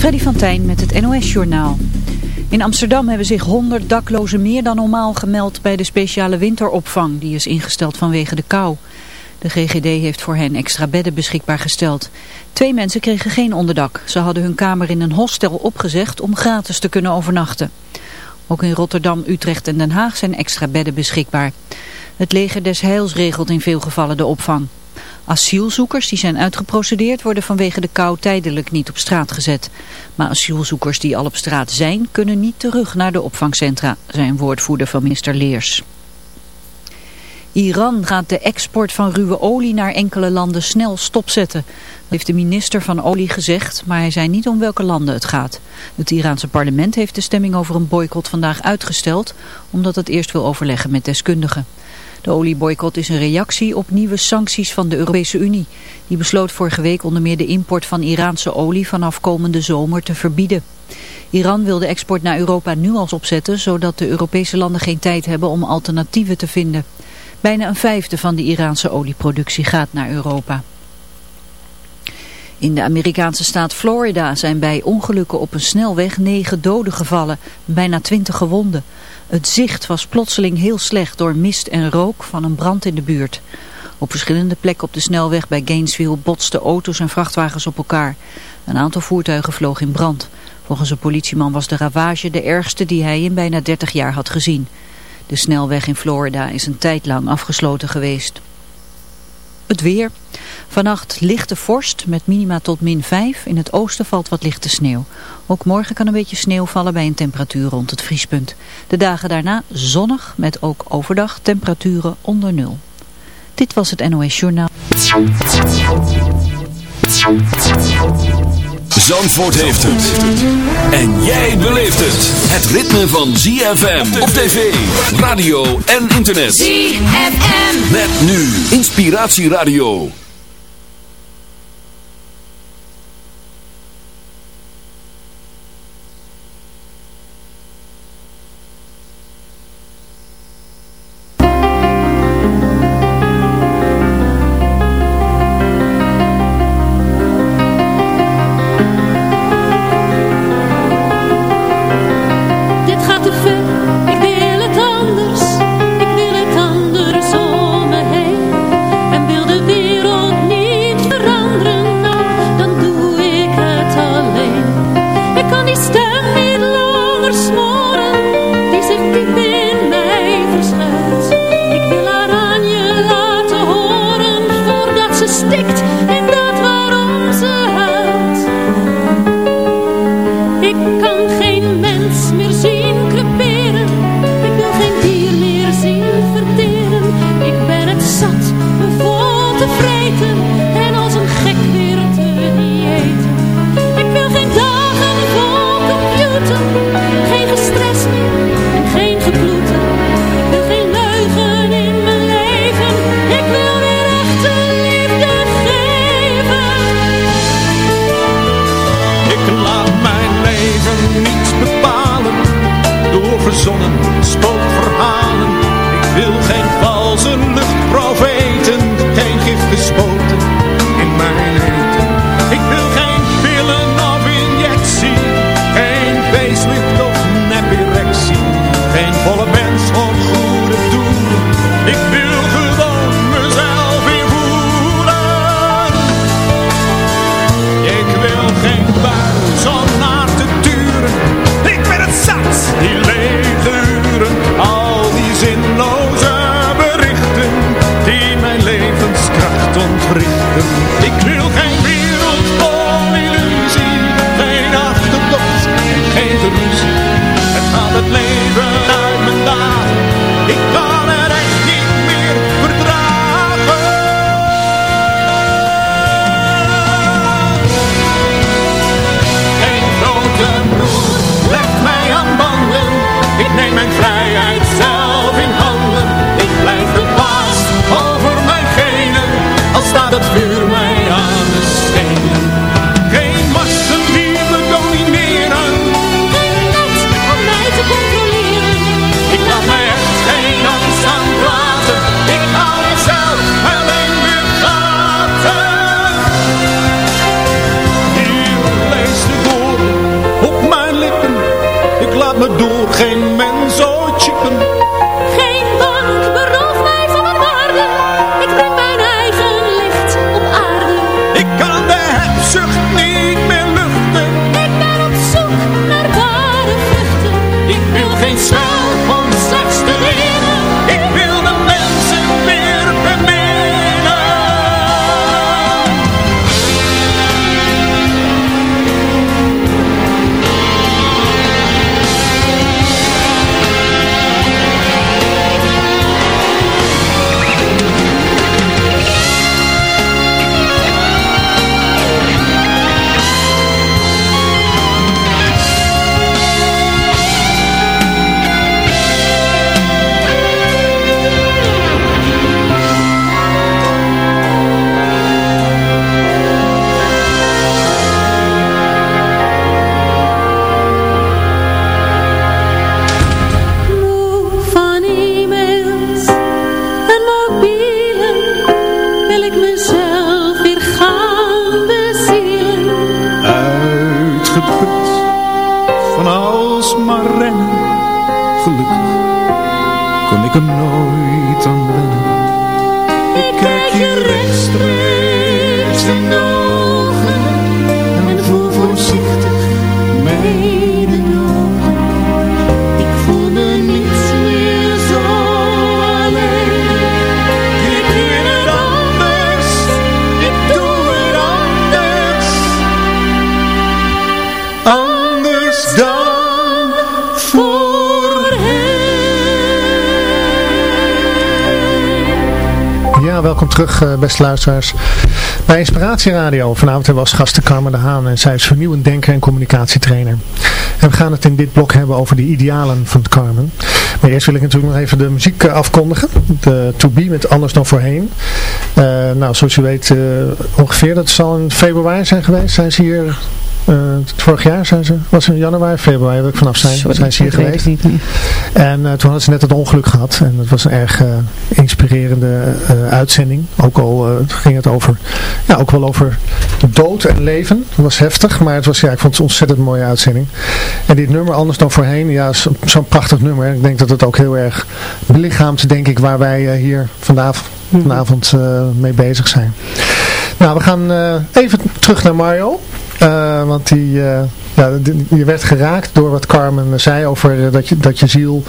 Freddy van Tijn met het NOS-journaal. In Amsterdam hebben zich 100 daklozen meer dan normaal gemeld bij de speciale winteropvang. Die is ingesteld vanwege de kou. De GGD heeft voor hen extra bedden beschikbaar gesteld. Twee mensen kregen geen onderdak. Ze hadden hun kamer in een hostel opgezegd om gratis te kunnen overnachten. Ook in Rotterdam, Utrecht en Den Haag zijn extra bedden beschikbaar. Het leger des Heils regelt in veel gevallen de opvang. Asielzoekers die zijn uitgeprocedeerd worden vanwege de kou tijdelijk niet op straat gezet. Maar asielzoekers die al op straat zijn kunnen niet terug naar de opvangcentra, zijn woordvoerder van minister Leers. Iran gaat de export van ruwe olie naar enkele landen snel stopzetten. Heeft de minister van Olie gezegd, maar hij zei niet om welke landen het gaat. Het Iraanse parlement heeft de stemming over een boycott vandaag uitgesteld, omdat het eerst wil overleggen met deskundigen. De olieboycott is een reactie op nieuwe sancties van de Europese Unie. Die besloot vorige week onder meer de import van Iraanse olie vanaf komende zomer te verbieden. Iran wil de export naar Europa nu al opzetten, zodat de Europese landen geen tijd hebben om alternatieven te vinden. Bijna een vijfde van de Iraanse olieproductie gaat naar Europa. In de Amerikaanse staat Florida zijn bij ongelukken op een snelweg negen doden gevallen, bijna twintig gewonden. Het zicht was plotseling heel slecht door mist en rook van een brand in de buurt. Op verschillende plekken op de snelweg bij Gainesville botsten auto's en vrachtwagens op elkaar. Een aantal voertuigen vloog in brand. Volgens een politieman was de ravage de ergste die hij in bijna 30 jaar had gezien. De snelweg in Florida is een tijd lang afgesloten geweest. Het weer. Vannacht lichte vorst met minima tot min 5. In het oosten valt wat lichte sneeuw. Ook morgen kan een beetje sneeuw vallen bij een temperatuur rond het vriespunt. De dagen daarna zonnig met ook overdag temperaturen onder nul. Dit was het NOS Journaal. Zandvoort heeft het. En jij beleeft het. Het ritme van ZFM op tv, radio en internet. ZFM. Met nu Inspiratieradio. Beste luisteraars bij Inspiratie Radio. Vanavond hebben we gasten Carmen de Haan en zij is vernieuwend denker en communicatietrainer. En we gaan het in dit blok hebben over de idealen van Carmen. Maar eerst wil ik natuurlijk nog even de muziek eh, afkondigen. De To Be met Anders dan Voorheen. Eh, nou, zoals u weet eh, ongeveer, dat zal in februari zijn geweest. Zijn ze hier... eh, vorig jaar zijn ze, was het in januari, februari, wil ik vanaf zijn, Sorry, zijn ze hier geweest. niet. En eh, toen hadden ze net het ongeluk gehad. En het was een erg eh, inspirerende uitzending. Ook al ging het over, ja, ook wel over dood en leven. Het was heftig, maar het was, ja, ik vond het een ontzettend mooie uitzending. En dit nummer, anders dan voorheen, ja, zo- zo'n prachtig nummer. Ik denk dat het ook heel erg belichaamt, denk ik, waar wij hier vanavond, vanavond eh, mee bezig zijn. Nou, we gaan even terug naar Mario. Eh, want die, eh, ja, die- je werd geraakt door wat Carmen zei over eh, dat, je, dat je ziel,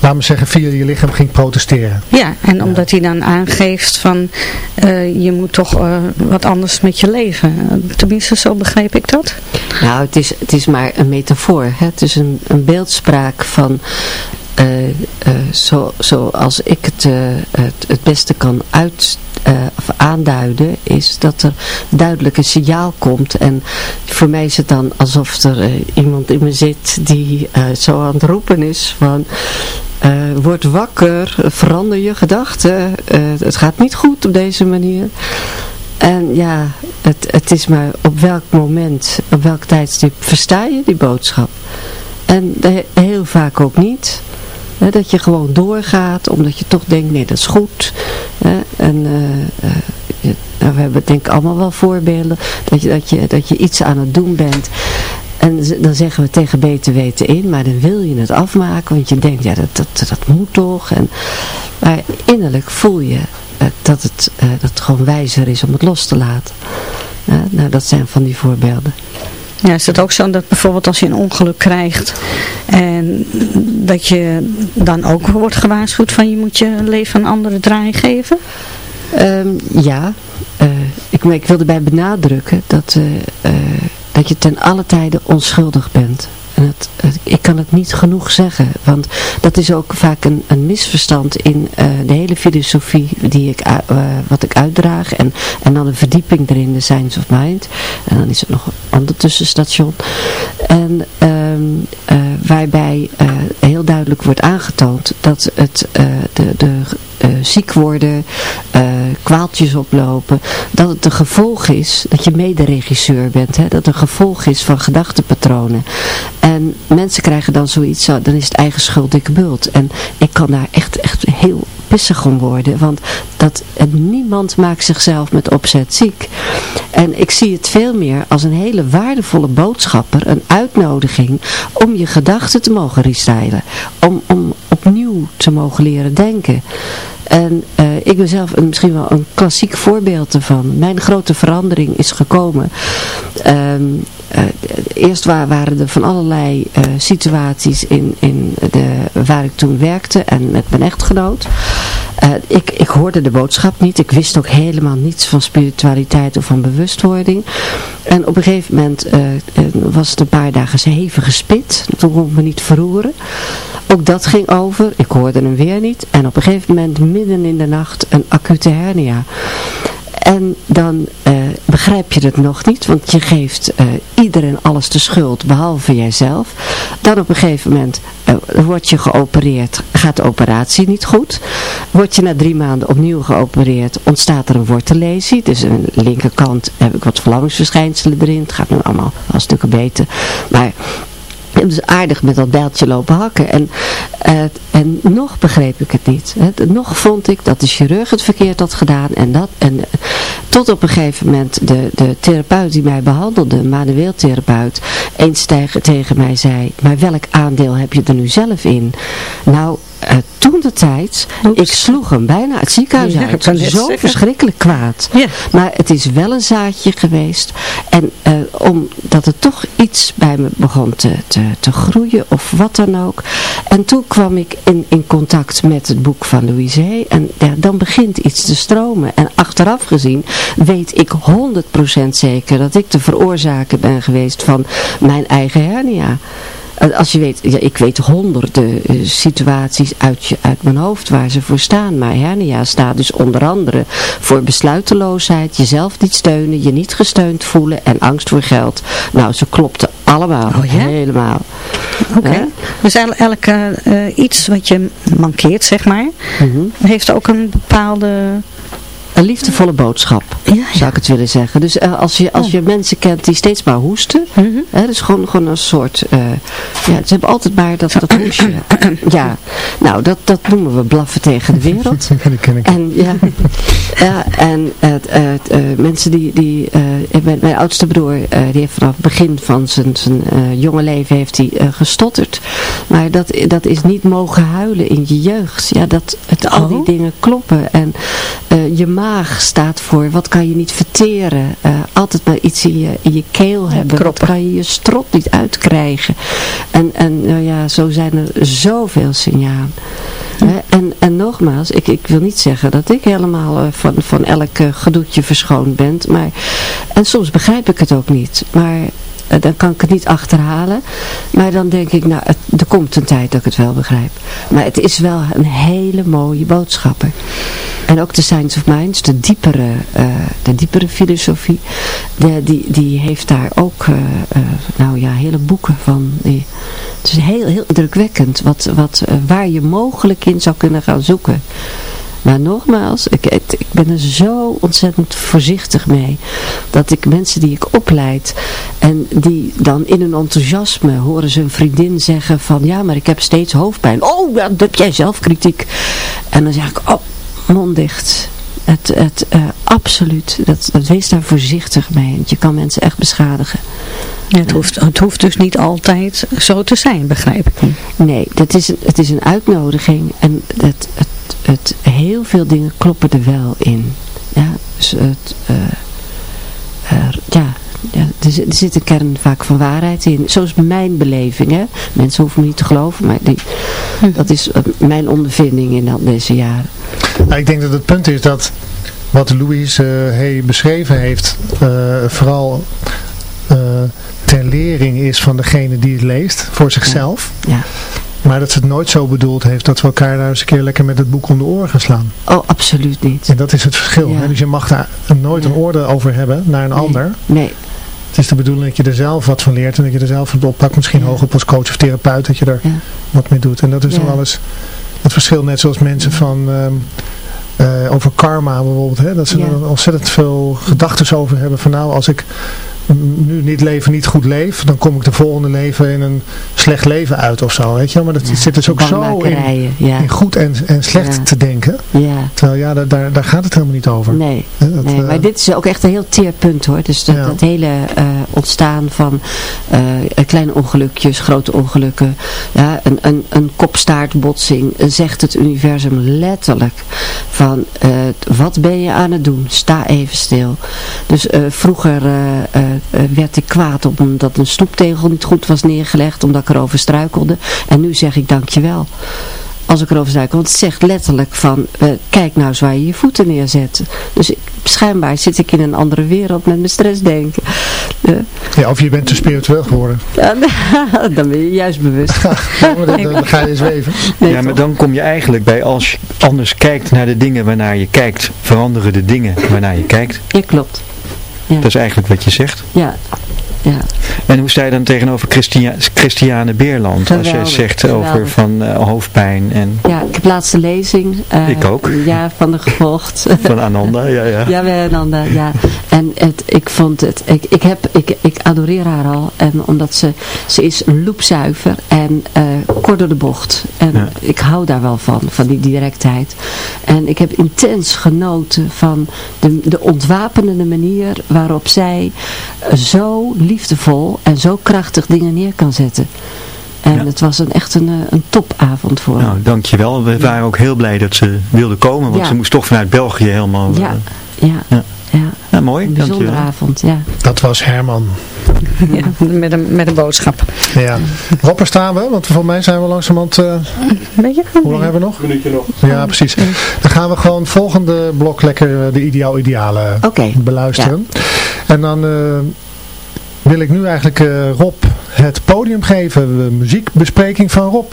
laat me zeggen, via je lichaam ging protesteren. Ja, en omdat hij dan aangeeft van eh, je moet toch eh, wat anders met je leven. Tenminste, zo begreep ik dat. Nou, het is, het is maar een metafoor. Hè? Het is een, een beeldspraak van eh, eh, zo, zoals ik het, eh, het, het beste kan uit, eh, of aanduiden, is dat er duidelijk een signaal komt. En voor mij is het dan alsof er eh, iemand in me zit die eh, zo aan het roepen is van... word wakker, verander je gedachten. het gaat niet goed op deze manier. En ja, het, het is maar op welk moment, op welk tijdstip versta je die boodschap. En heel vaak ook niet. Dat je gewoon doorgaat, omdat je toch denkt, nee dat is goed. En eh, eh, nou, we hebben denk ik allemaal wel voorbeelden, dat je, dat, je, dat je iets aan het doen bent. En dan zeggen we tegen beter weten in, maar dan wil je het afmaken, want je denkt, ja dat, dat, dat moet toch. En, maar innerlijk voel je eh, dat, het, dat het gewoon wijzer is om het los te laten. Nou, dat zijn van die voorbeelden. Ja, is het ook zo dat bijvoorbeeld als je een ongeluk krijgt en dat je dan ook wordt gewaarschuwd van je moet je leven een andere draai geven? Ehm, ja, eh, ik, ik wil erbij benadrukken dat, eh, eh, dat je ten alle tijde onschuldig bent. Ik kan het niet genoeg zeggen, want dat is ook vaak een, een misverstand in eh, de hele filosofie die ik, u- eh, wat ik uitdraag. En, en dan een verdieping erin, de Science of Mind. En dan is er nog een ander tussenstation. En ehm, eh, waarbij heel duidelijk wordt aangetoond dat het de, de eh, ziek worden, eh, kwaaltjes oplopen, dat het een gevolg is, dat je mederegisseur bent, hè, dat het een gevolg is van gedachtenpatronen. En mensen krijgen dan zoiets, zo, dan is het eigen schuld dikke bult. En ik kan daar echt, echt heel pissig om worden. Want dat, niemand maakt zichzelf met opzet ziek. En ik zie het veel meer als een hele waardevolle boodschapper, een uitnodiging om je gedachten te mogen restylen. Om, om opnieuw te mogen leren denken. En uh, ik ben zelf een, misschien wel een klassiek voorbeeld ervan. Mijn grote verandering is gekomen. Um, uh, eerst waren er van allerlei uh, situaties in, in de, waar ik toen werkte en met mijn echtgenoot. Uh, ik, ik hoorde de boodschap niet. Ik wist ook helemaal niets van spiritualiteit of van bewustwording. En op een gegeven moment was het een paar dagen hevige spit. Toen kon ik me niet verroeren. Ook dat ging over. Ik hoorde hem weer niet. En op een gegeven moment midden in de nacht een acute hernia. En dan begrijp je het nog niet, want je geeft uh, iedereen alles de schuld, behalve jijzelf. Dan op een gegeven moment uh, word je geopereerd, gaat de operatie niet goed. Word je na drie maanden opnieuw geopereerd, ontstaat er een wortellesie. Dus aan de linkerkant heb ik wat verlammingsverschijnselen erin. Het gaat nu allemaal wel stukken beter. Maar dus aardig met dat bijltje lopen hakken. En, uh, en nog begreep ik het niet. Nog vond ik dat de chirurg het verkeerd had gedaan. En dat, en, tot op een gegeven moment de, de therapeut die mij behandelde, manueel therapeut, eens tegen, tegen mij zei, maar welk aandeel heb je er nu zelf in? Nou, uh, toen de tijd, Oeps. ik sloeg hem bijna het ziekenhuis ja, uit. Zo zeggen. verschrikkelijk kwaad. Ja. Maar het is wel een zaadje geweest. En uh, omdat het toch iets bij me begon te, te, te groeien of wat dan ook. En toen kwam ik in, in contact met het boek van Louise. En ja, dan begint iets te stromen. En achteraf gezien weet ik 100% zeker dat ik de veroorzaker ben geweest van mijn eigen hernia. Als je weet, ja, ik weet honderden uh, situaties uit, je, uit mijn hoofd waar ze voor staan. Maar hernia staat dus onder andere voor besluiteloosheid, jezelf niet steunen, je niet gesteund voelen en angst voor geld. Nou, ze klopten allemaal, oh, ja? helemaal. Oké, okay. dus elk uh, iets wat je mankeert, zeg maar, mm -hmm. heeft ook een bepaalde een liefdevolle boodschap, ja, ja. zou ik het willen zeggen. Dus uh, als, je, als je mensen kent die steeds maar hoesten, mm -hmm. hè, dus gewoon, gewoon een soort, uh, ja, ze hebben altijd maar dat, dat hoesje. ja, nou, dat, dat noemen we blaffen tegen de wereld. dat ken ik. En, ja, ja en uh, mensen die, die mijn, mijn oudste broer, die heeft vanaf het begin van zijn, zijn jonge leven heeft hij gestotterd. Maar dat, dat is niet mogen huilen in je jeugd. Ja, dat het, al die oh. dingen kloppen. En je maag staat voor wat kan je niet verteren. Uh, altijd maar iets in je, in je keel hebben. Wat kan je je strot niet uitkrijgen. En, en nou ja, zo zijn er zoveel signalen. En, en nogmaals, ik, ik wil niet zeggen dat ik helemaal uh, van, van elk gedoetje verschoond ben. Maar, en soms begrijp ik het ook niet. Maar dan kan ik het niet achterhalen. Maar dan denk ik, nou, er komt een tijd dat ik het wel begrijp. Maar het is wel een hele mooie boodschapper. En ook de Science of Minds, de diepere, uh, de diepere filosofie, die, die heeft daar ook, uh, nou ja, hele boeken van. Het is heel, heel indrukwekkend wat, wat, waar je mogelijk in zou kunnen gaan zoeken. Maar nogmaals, ik, ik ben er zo ontzettend voorzichtig mee. Dat ik mensen die ik opleid en die dan in hun enthousiasme horen ze een vriendin zeggen van ja, maar ik heb steeds hoofdpijn. Oh, dan heb jij zelf kritiek. En dan zeg ik, oh, mond dicht. Het, het, uh, absoluut, dat, dat, wees daar voorzichtig mee, want je kan mensen echt beschadigen. Ja, het, hoeft, het hoeft dus niet altijd zo te zijn, begrijp ik niet. Nee, dat is, het is een uitnodiging en het, het, het, heel veel dingen kloppen er wel in. Ja, dus het, uh, uh, ja, ja, er, er, zit een kern vaak van waarheid in. Zoals mijn beleving. Hè? Mensen hoeven me niet te geloven, maar die, hm. dat is mijn ondervinding in al deze jaren. Nou, ik denk dat het punt is dat wat Louise uh, beschreven heeft, uh, vooral uh, ter lering is van degene die het leest, voor zichzelf. Ja. ja. Maar dat ze het nooit zo bedoeld heeft dat we elkaar daar eens een keer lekker met het boek om de oren gaan slaan. Oh, absoluut niet. En dat is het verschil. Ja. Dus je mag daar nooit een oordeel over hebben naar een nee. ander. Nee. Het is de bedoeling dat je er zelf wat van leert en dat je er zelf wat oppakt. Misschien ja. hoog op als coach of therapeut dat je er wat mee doet. En dat is dan alles het verschil net zoals mensen van... Um, uh, over karma bijvoorbeeld, hè? dat ze er ontzettend veel gedachten over hebben van nou als ik nu dit leven niet goed leef, dan kom ik de volgende leven in een slecht leven uit of zo, weet je Maar dat zit dus ook zo in, ja. in goed en, en slecht te denken. Ja. Terwijl ja, daar, daar gaat het helemaal niet over. Nee, Dat, nee eh, maar dit is ook echt een heel teer punt hoor. Dus dat, hele eh, ontstaan van eh, kleine ongelukjes, grote ongelukken, ja, een, een, een kopstaartbotsing, zegt het universum letterlijk van wat ben je aan het doen? Sta even stil. Dus vroeger werd ik kwaad omdat een stoeptegel niet goed was neergelegd, omdat ik erover struikelde. En nu zeg ik dankjewel als ik erover struikel. Want het zegt letterlijk van, eh, kijk nou eens waar je je voeten neerzet. Dus ik, schijnbaar zit ik in een andere wereld met mijn stressdenken. Eh, ja, of je bent te spiritueel geworden. ja, dan ben je juist bewust. Ja, dan, dan ga je zweven. Nee, ja, maar dan kom je eigenlijk bij als je anders kijkt naar de dingen waarnaar je kijkt, veranderen de dingen waarnaar je kijkt. Ja, klopt. Dat is eigenlijk wat je zegt. Ja, ja. En hoe sta je dan tegenover Christia Christiane Beerland? Als jij Geweldig, zegt over van eh, hoofdpijn en ja, ik heb laatste lezing. eh, Ik ook. Ja, van de gevolgd. van Ananda. Ja, ja. Ja, wij Nanda, ja. En het, ik vond het, ik, ik, heb, ik, ik adoreer haar al. En omdat ze, ze is loepzuiver en kort door de bocht. En Ja. ik hou daar wel van, van die directheid. En ik heb intens genoten van de, de ontwapenende manier waarop zij zo liefdevol en zo krachtig dingen neer kan zetten. En Ja. het was een, echt een, eh, een topavond voor Nou, dankjewel. We waren ook heel blij dat ze wilde komen, want Ja. ze moest toch vanuit België helemaal... Ja, eh, ja, Ja. ja. ja, mooi, Een bijzondere dankjewel. avond, ja. Dat was Herman. Ja, met, een, met een boodschap. Ja. Rob, waar staan we? Want voor mij zijn we langzamerhand... eh Weet je? hoe lang hebben we nog? Minuutje nog. Ja, precies. Dan gaan we gewoon volgende blok lekker de ideaal idealen Oké. beluisteren. En dan eh, wil ik nu eigenlijk eh, Rob het podium geven. De muziekbespreking van Rob.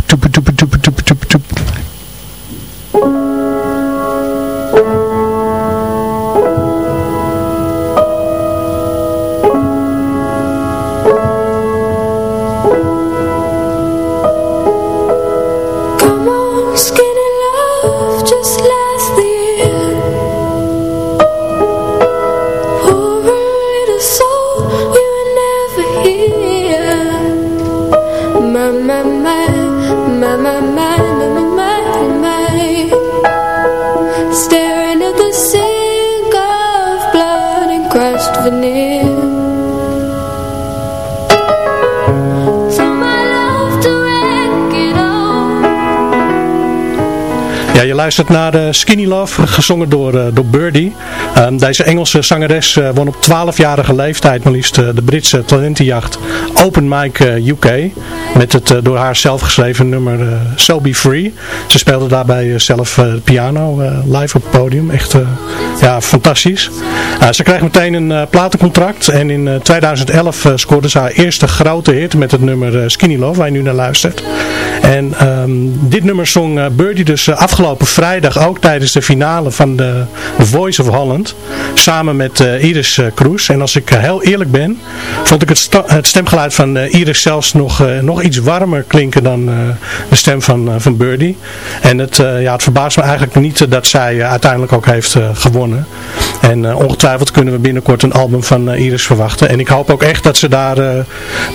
Luistert naar de Skinny Love, gezongen door, eh, door Birdie. Ehm, deze Engelse zangeres eh, won op 12-jarige leeftijd maar liefst eh, de Britse talentenjacht Open Mic eh, UK. Met het eh, door haar zelf geschreven nummer eh, So Be Free. Ze speelde daarbij eh, zelf eh, piano eh, live op het podium. Echt eh, ja, fantastisch. Eh, ze kreeg meteen een eh, platencontract. En in eh, 2011 eh, scoorde ze haar eerste grote hit met het nummer eh, Skinny Love, waar je nu naar luistert. En ehm, dit nummer zong eh, Birdie dus eh, afgelopen vrijdag ook tijdens de finale van de Voice of Holland. Samen met eh, Iris Kroes. En als ik heel eerlijk ben, vond ik het, het stemgeluid van Iris zelfs nog, nog iets warmer klinken dan de stem van, van Birdie. En het, ja, het verbaast me eigenlijk niet dat zij uiteindelijk ook heeft gewonnen. En eh, ongetwijfeld kunnen we binnenkort een album van eh, Iris verwachten. En ik hoop ook echt dat ze daar eh,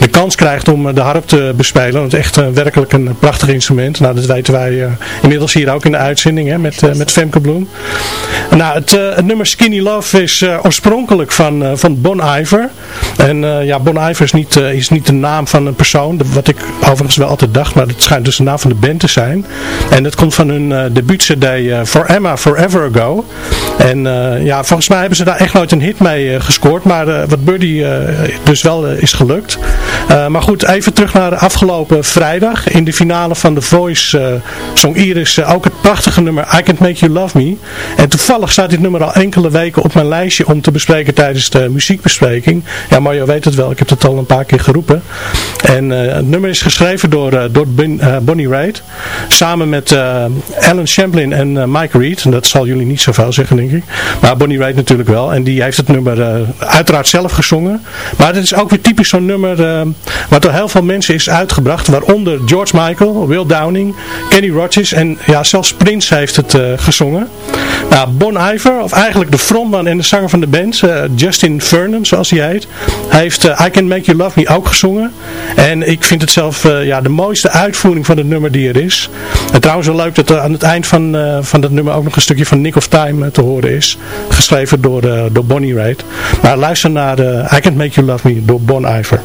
de kans krijgt om de harp te bespelen. Want het is echt werkelijk een prachtig instrument. Nou, dat weten wij inmiddels hier ook in de uitzending hè, met, met Femke Bloem. Nou, het, het nummer Skinny Love is oorspronkelijk van, van Bon Iver. En ja, Bon Iver is niet, is niet de naam van een persoon. wat ik overigens wel altijd dacht. Maar het schijnt dus de naam van de band te zijn. En dat komt van hun eh debuut-cd eh, For Emma Forever Ago. En eh, ja, volgens mij hebben ze daar echt nooit een hit mee eh, gescoord. Maar eh, wat eh, dus wel is gelukt. Maar goed, even terug naar afgelopen vrijdag. In de finale van The Voice zong Iris ook het prachtige nummer I Can't Make You Love Me. En toevallig staat dit nummer al enkele weken op mijn lijstje om te bespreken tijdens de muziekbespreking. Ja, Mario weet het wel, ik heb het al een paar keer geroepen. En het nummer is geschreven door, door Bonnie Raitt. Samen met Alan Champlin en Mike Reed. Dat zal jullie niet zoveel zeggen denk ik. Maar Bonnie Raitt natuurlijk wel. En die heeft het nummer uiteraard zelf gezongen. Maar het is ook weer typisch zo'n nummer wat door heel veel mensen is uitgebracht. Waaronder George Michael, Will Downing, Kenny Rogers en ja, zelfs Prince heeft het gezongen. Nou, Bon Iver, of eigenlijk de frontman en de zanger van de band, Justin Vernon zoals hij heet. Hij heeft I Can Make You Love Me ook gezongen. En ik vind het zelf ja, de mooiste uitvoering van het nummer die er is. En trouwens wel leuk dat aan het eind van, van dat nummer ook nog een stukje van Nick of Time te horen is. Geschreven door, door Bonnie Raitt. Maar luister naar I Can Make You Love Me door Bon Iver.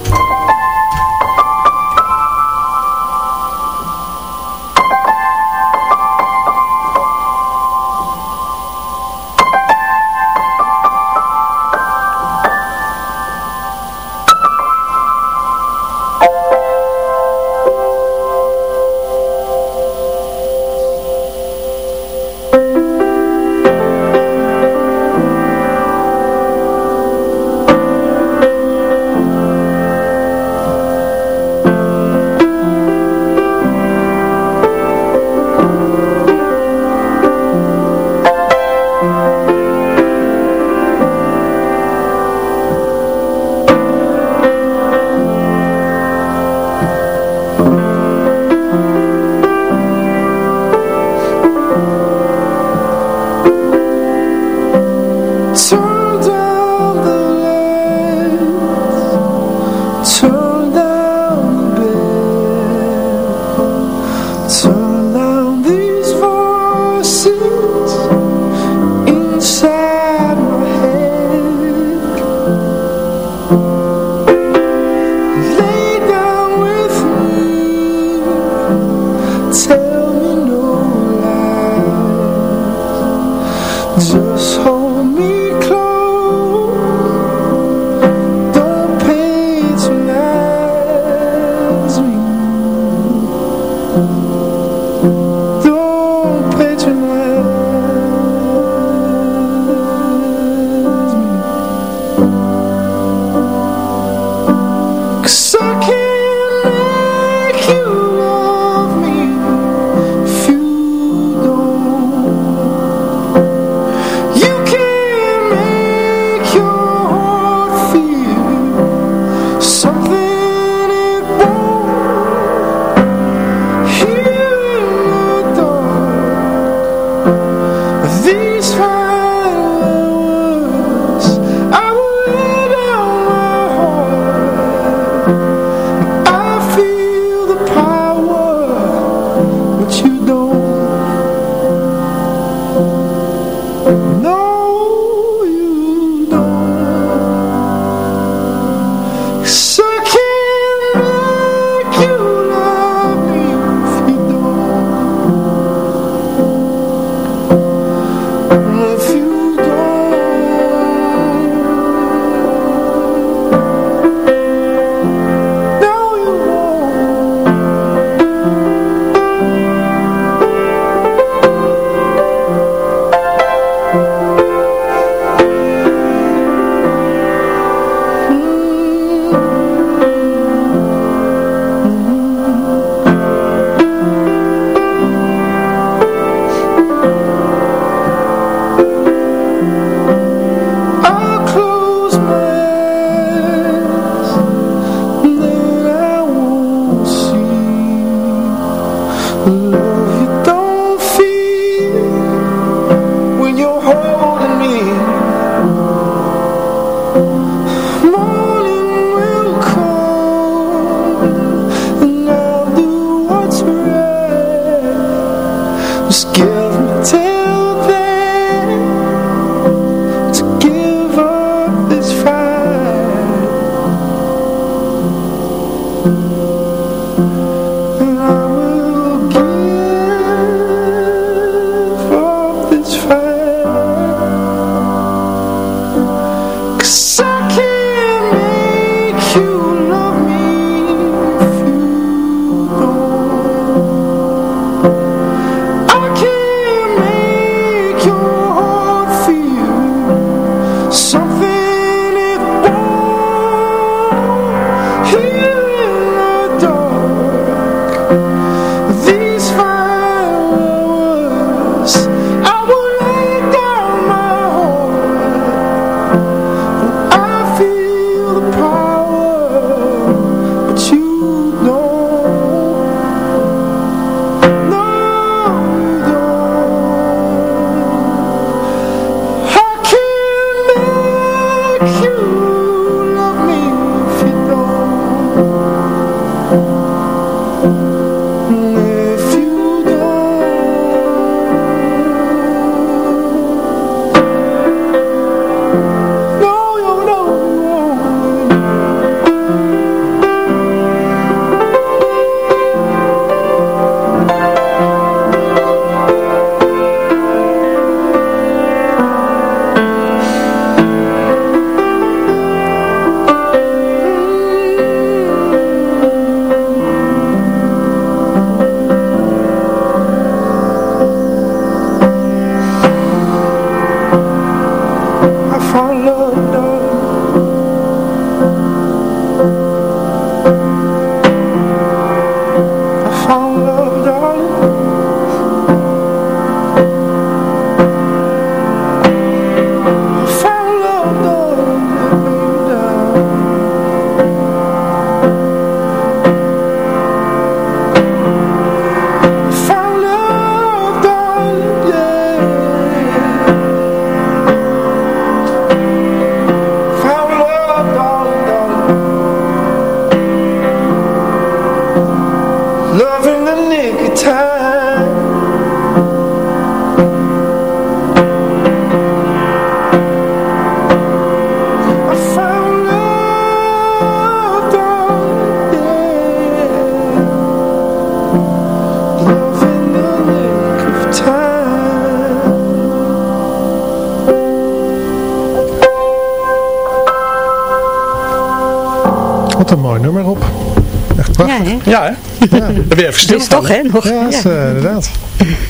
Ja, hè? Ja, ben je even stil Dus toch, hè? Nog. Ja, dat is, eh, inderdaad.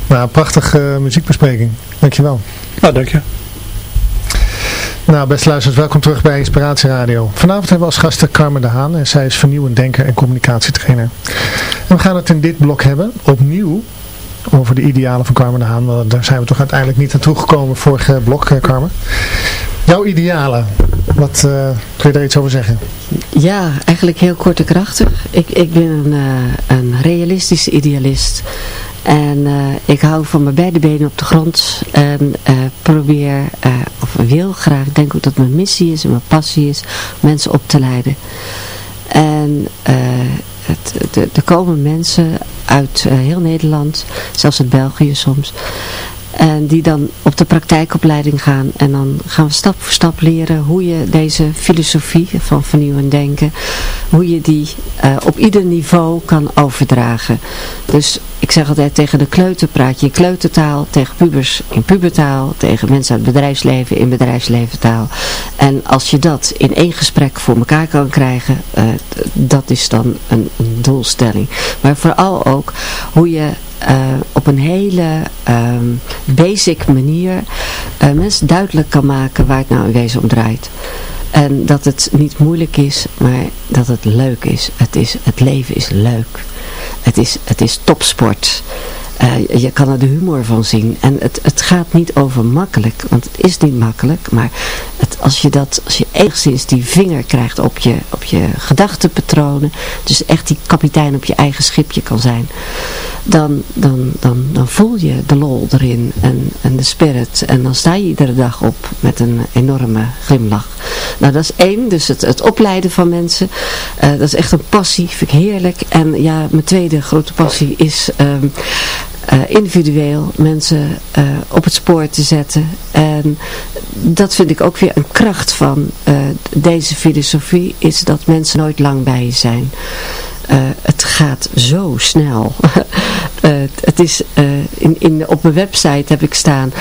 Nou, prachtige eh, muziekbespreking. Dankjewel. Nou, dank je. Nou, beste luisteraars, welkom terug bij Inspiratie Radio. Vanavond hebben we als gasten Carmen de Haan en zij is vernieuwend denker en communicatietrainer. En we gaan het in dit blok hebben, opnieuw, over de idealen van Carmen de Haan. Want daar zijn we toch uiteindelijk niet aan toegekomen vorige blok, eh, Carmen. Jouw idealen, wat eh, kun je daar iets over zeggen? Ja, eigenlijk heel kort en krachtig. Ik, ik ben een, eh, een realistische idealist. En eh, ik hou van mijn beide benen op de grond. En eh, probeer, of wil graag, ik denk ook dat mijn missie is en mijn passie is, mensen op te leiden. En er komen mensen uit heel Nederland, zelfs uit België soms. En die dan op de praktijkopleiding gaan. En dan gaan we stap voor stap leren hoe je deze filosofie van vernieuwend denken, hoe je die eh, op ieder niveau kan overdragen. Dus ik zeg altijd tegen de kleuter praat je in kleutertaal, tegen pubers in pubertaal, tegen mensen uit het bedrijfsleven in bedrijfsleventaal. En als je dat in één gesprek voor elkaar kan krijgen, eh, dat is dan een doelstelling. Maar vooral ook hoe je eh, op een hele ehm, basic manier eh, mensen duidelijk kan maken waar het nou in wezen om draait. En dat het niet moeilijk is, maar dat het leuk is. Het, is, het leven is leuk. Het is, het is topsport. Eh, je kan er de humor van zien. En het, het gaat niet over makkelijk, want het is niet makkelijk. Maar het, als, je dat, als je enigszins die vinger krijgt op je, op je gedachtenpatronen, dus echt die kapitein op je eigen schipje kan zijn, dan, dan, dan, dan voel je de lol erin en, en de spirit. En dan sta je iedere dag op met een enorme glimlach. Nou, dat is één. Dus het, het opleiden van mensen. eh, dat is echt een passie. Vind ik heerlijk. En ja, mijn tweede grote passie is... eh, individueel mensen eh, op het spoor te zetten. En dat vind ik ook weer een kracht van deze filosofie, is dat mensen nooit lang bij je zijn. Eh, het gaat zo snel. Eh, het is, eh, in, in, op mijn website heb ik staan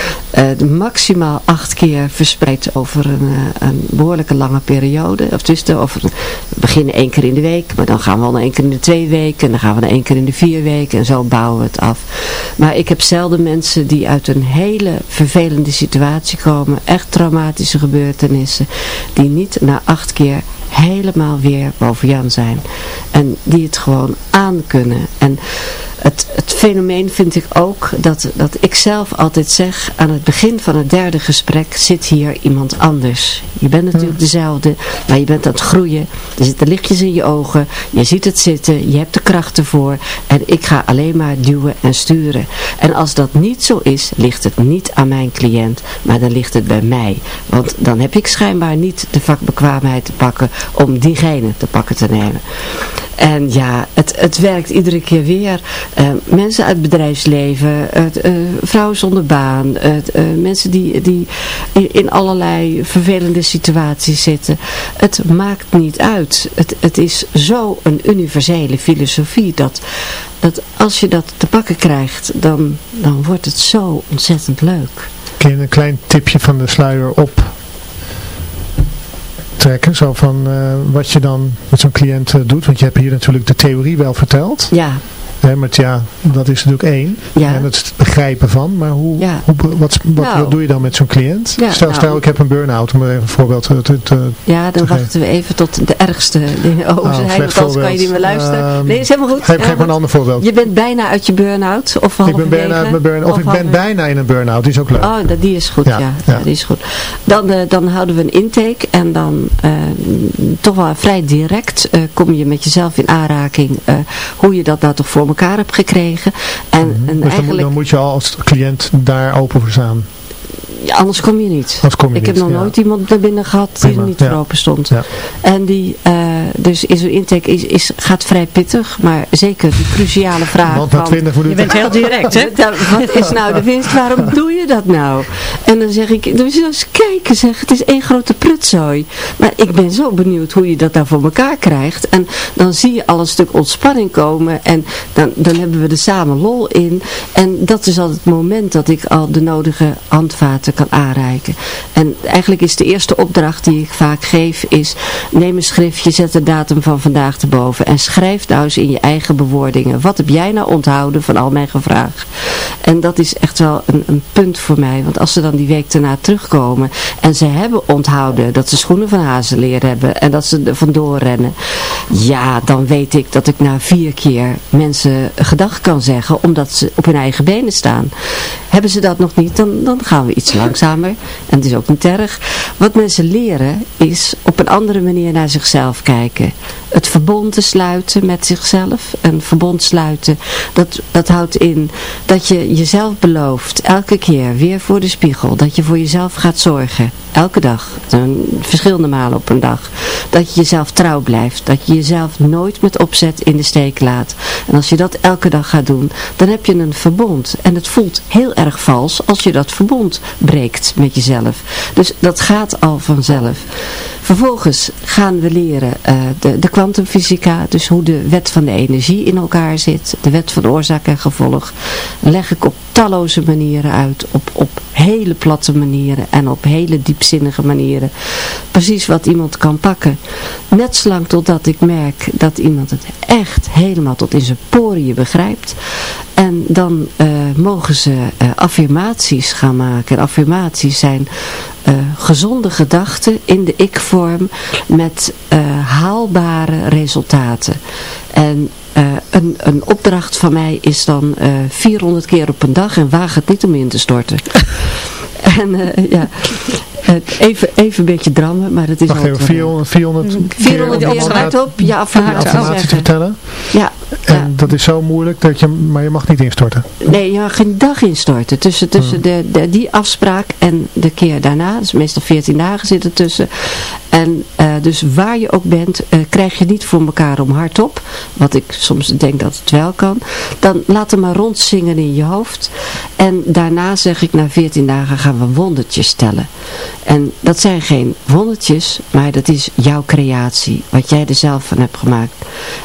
maximaal acht keer verspreid over een, een behoorlijke lange periode. Of dus we beginnen één keer in de week, maar dan gaan we al één keer in de twee weken. En dan gaan we naar één keer in de vier weken en zo bouwen we het af. Maar ik heb zelden mensen die uit een hele vervelende situatie komen, echt traumatische gebeurtenissen, die niet na acht keer helemaal weer boven Jan zijn. En die het gewoon aan kunnen. En het, het fenomeen vind ik ook dat, dat ik zelf altijd zeg, aan het begin van het derde gesprek zit hier iemand anders. Je bent natuurlijk dezelfde, maar je bent aan het groeien. Er zitten lichtjes in je ogen, je ziet het zitten, je hebt de kracht ervoor. En ik ga alleen maar duwen en sturen. En als dat niet zo is, ligt het niet aan mijn cliënt, maar dan ligt het bij mij. Want dan heb ik schijnbaar niet de vakbekwaamheid te pakken om diegene te pakken te nemen. En ja, het, het werkt iedere keer weer. Eh, mensen uit het bedrijfsleven, het, eh, vrouwen zonder baan, het, eh, mensen die, die in, allerlei vervelende situaties zitten. Het maakt niet uit. Het, het is zo een universele filosofie dat, dat als je dat te pakken krijgt, dan, dan wordt het zo ontzettend leuk. Kun je een klein tipje van de sluier op trekken? Zo van wat je dan met zo'n cliënt doet. Want je hebt hier natuurlijk de theorie wel verteld. Ja, Maar ja, dat is natuurlijk één. Ja. En het begrijpen van. Maar hoe, Ja. hoe, wat, wat, Nou. wat doe je dan met zo'n cliënt? Ja, stel, nou. stel, ik heb een burn-out. Om even een voorbeeld te, te, te- ja dan wachten we even tot de ergste dingen over Nou, zijn. Want anders kan je niet meer luisteren. Ehm, nee, is helemaal goed. Geef, geef maar een ander voorbeeld. Je bent bijna uit je burn-out? Of ik ben bijna uit mijn burn Of ik ben bijna in een burn-out. Die is ook leuk. Oh, dat, die is goed, Ja, die is goed. Dan, eh, dan houden we een intake en dan eh, toch wel vrij direct eh, kom je met jezelf in aanraking hoe je dat nou toch voor elkaar hebt gekregen. En, en dus dan moet, eigenlijk, dan moet je al als cliënt daar open voor staan. Ja, anders kom je niet. Anders kom je Ik heb niet, nog ja. nooit iemand naar binnen gehad die er niet ja. voor open stond. Ja. En die, eh, dus in zo'n intake is, is, gaat vrij pittig, maar zeker die cruciale vraag Want van... 20 Je bent heel direct, hè? Wat is nou de winst? Waarom doe je dat nou? En dan zeg ik, dus eens kijken zeg, het is één grote prutzooi. Maar ik ben zo benieuwd hoe je dat nou voor elkaar krijgt. En dan zie je al een stuk ontspanning komen. En dan, dan hebben we er samen lol in. En dat is al het moment dat ik al de nodige handvaten kan aanreiken. En eigenlijk is de eerste opdracht die ik vaak geef is, neem een schriftje, zet de datum van vandaag te boven en schrijf nou eens in je eigen bewoordingen. Wat heb jij nou onthouden van al mijn gevraag? En dat is echt wel een, een punt voor mij. Want als ze dan die week daarna terugkomen en ze hebben onthouden dat ze schoenen van hazenleer hebben en dat ze er vandoor rennen. Ja, dan weet ik dat ik na vier keer mensen gedag kan zeggen omdat ze op hun eigen benen staan. Hebben ze dat nog niet, dan, dan gaan we iets langzamer. En het is ook niet erg. Wat mensen leren is op een andere manier naar zichzelf kijken. Het verbond te sluiten met zichzelf. Een verbond sluiten, dat, dat houdt in dat je jezelf belooft. Elke keer weer voor de spiegel. Dat je voor jezelf gaat zorgen. Elke dag. Verschillende malen op een dag. Dat je jezelf trouw blijft. Dat je jezelf nooit met opzet in de steek laat. En als je dat elke dag gaat doen, dan heb je een verbond. En het voelt heel erg vals als je dat verbond breekt met jezelf. Dus dat gaat al vanzelf. Vervolgens gaan we leren uh, de, kwantumfysica, dus hoe de wet van de energie in elkaar zit, de wet van oorzaak en gevolg, leg ik op talloze manieren uit, op, op hele platte manieren en op hele diepzinnige manieren. Precies wat iemand kan pakken. Net zolang totdat ik merk dat iemand het echt helemaal tot in zijn poriën begrijpt. En dan uh, mogen ze uh, affirmaties gaan maken. affirmaties zijn uh, gezonde gedachten in de ik-vorm met haalbare resultaten. En uh, een, een opdracht van mij is dan uh, 400 keer op een dag en waag het niet om in te storten. en uh, even, even een beetje drammen, maar het is Wacht even, 400, 400, 400 keer hardop je affirmatie, affirmatie te vertellen? Ja. En ja. dat is zo moeilijk, dat je, maar je mag niet instorten? Nee, je mag geen dag instorten. Tussen, tussen de, de, die afspraak en de keer daarna, dus meestal 14 dagen zitten tussen. En uh, dus waar je ook bent, uh, krijg je niet voor elkaar om hardop. Wat ik soms denk dat het wel kan. Dan laat hem maar rondzingen in je hoofd. En daarna zeg ik, na 14 dagen gaan we wondertjes stellen. En dat zijn geen wondertjes, maar dat is jouw creatie. Wat jij er zelf van hebt gemaakt.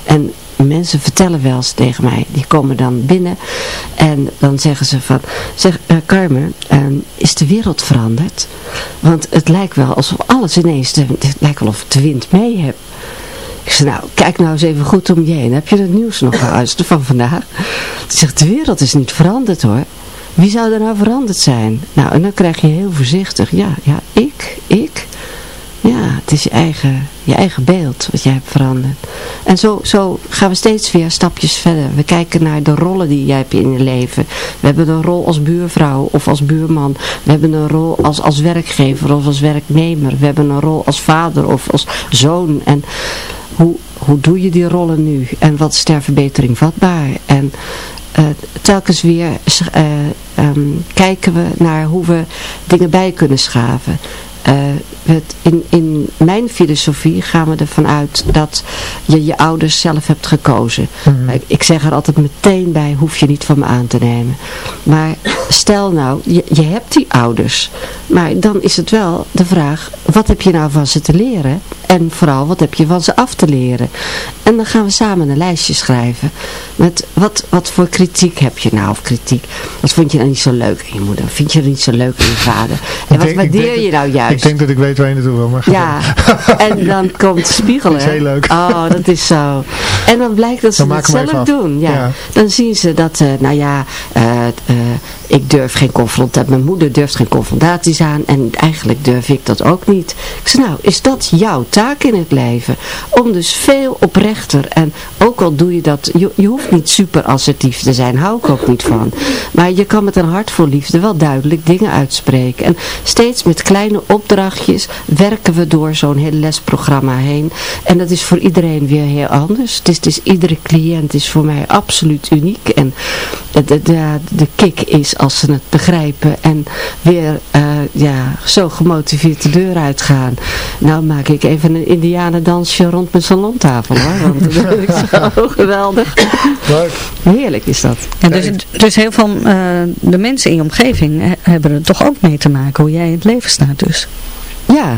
En mensen vertellen wel eens tegen mij, die komen dan binnen en dan zeggen ze van, zeg uh, Carmen, uh, is de wereld veranderd? Want het lijkt wel alsof alles ineens, het lijkt wel of ik de wind mee heb. Ik zeg, nou, kijk nou eens even goed om je heen. Heb je het nieuws nog geluisterd van vandaag? Ze zegt, de wereld is niet veranderd hoor. Wie zou er nou veranderd zijn? Nou, en dan krijg je heel voorzichtig, ja, ja, ik, ik. Ja, het is je eigen, je eigen beeld wat jij hebt veranderd. En zo, zo gaan we steeds weer stapjes verder. We kijken naar de rollen die jij hebt in je leven. We hebben een rol als buurvrouw of als buurman. We hebben een rol als, als werkgever of als werknemer. We hebben een rol als vader of als zoon. En hoe, hoe doe je die rollen nu? En wat is ter verbetering vatbaar? En uh, telkens weer uh, um, kijken we naar hoe we dingen bij kunnen schaven. Uh, het, in, in mijn filosofie gaan we ervan uit dat je je ouders zelf hebt gekozen. Mm -hmm. ik, ik zeg er altijd meteen bij, hoef je niet van me aan te nemen. Maar stel nou, je, je hebt die ouders. Maar dan is het wel de vraag, wat heb je nou van ze te leren? En vooral, wat heb je van ze af te leren? En dan gaan we samen een lijstje schrijven. Met wat, wat voor kritiek heb je nou? Of kritiek. Wat vond je nou niet zo leuk aan je moeder? Vind je er niet zo leuk aan je vader? En wat waardeer je nou juist? Ik denk dat ik weet waar je naartoe wil. Maar ja, en dan komt spiegelen. Dat is heel leuk. Oh, dat is zo. En dan blijkt dat ze het zelf doen. Ja. ja. Dan zien ze dat, uh, nou ja, uh, uh, ik durf geen confrontatie. Mijn moeder durft geen confrontaties aan. En eigenlijk durf ik dat ook niet. Ik zeg, nou, is dat jouw taak in het leven? Om dus veel oprechter. En ook al doe je dat, je, je hoeft niet super assertief te zijn. Hou ik ook niet van. Maar je kan met een hart vol liefde wel duidelijk dingen uitspreken. En steeds met kleine opdrachtjes werken we door zo'n heel lesprogramma heen. En dat is voor iedereen weer heel anders. Het is, iedere cliënt is voor mij absoluut uniek. En de, de, de kick is als ze het begrijpen en weer uh, ja, zo gemotiveerd de deur uitgaan. Nou maak ik even een indianendansje rond mijn salontafel hoor. Want dat vind ik zo geweldig. Leuk. Heerlijk is dat. Ja, dus, dus heel veel uh, de mensen in je omgeving hebben er toch ook mee te maken hoe jij in het leven staat dus. Ja,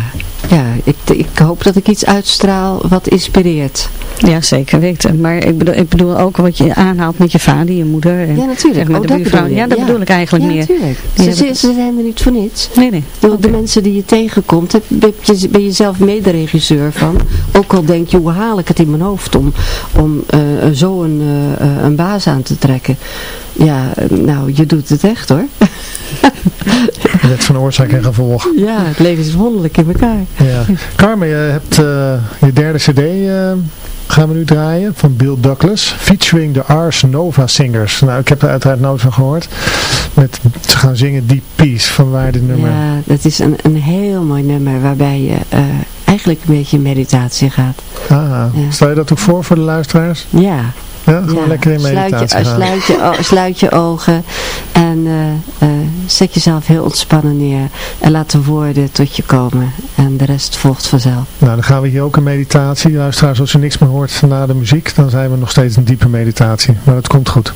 ja, ik, ik hoop dat ik iets uitstraal wat inspireert. Ja, zeker weten. Maar ik bedoel, ik bedoel ook wat je aanhaalt met je vader, je moeder. En, ja, natuurlijk. Zeg oh, dat bedoel ja, dat bedoel ik eigenlijk ja, meer. Natuurlijk. Ze, ze, ze, zijn er niet voor niets. Nee, nee. De, de mensen die je tegenkomt, ben je, ben je zelf mederegisseur van. Ook al denk je, hoe haal ik het in mijn hoofd om, om uh, zo een, uh, een baas aan te trekken. Ja, nou, je doet het echt hoor. Net van oorzaak en gevolg. Ja, het leven is wonderlijk in elkaar. Ja. Carmen, je hebt uh, je derde cd uh, gaan we nu draaien van Bill Douglas. Featuring de Ars Nova Singers. Nou, ik heb er uiteraard nooit van gehoord. Met, ze gaan zingen Deep Peace. Van waar dit nummer? Ja, dat is een, een heel mooi nummer waarbij je uh, eigenlijk een beetje in meditatie gaat. Ah, ja. stel je dat ook voor voor de luisteraars? Ja. Ja, gewoon ja, lekker in meditatie sluit je. Sluit je, sluit je ogen en uh, uh, zet jezelf heel ontspannen neer. En laat de woorden tot je komen. En de rest volgt vanzelf. Nou, dan gaan we hier ook een meditatie. Luisteraars, als je niks meer hoort na de muziek, dan zijn we nog steeds een diepe meditatie. Maar het komt goed.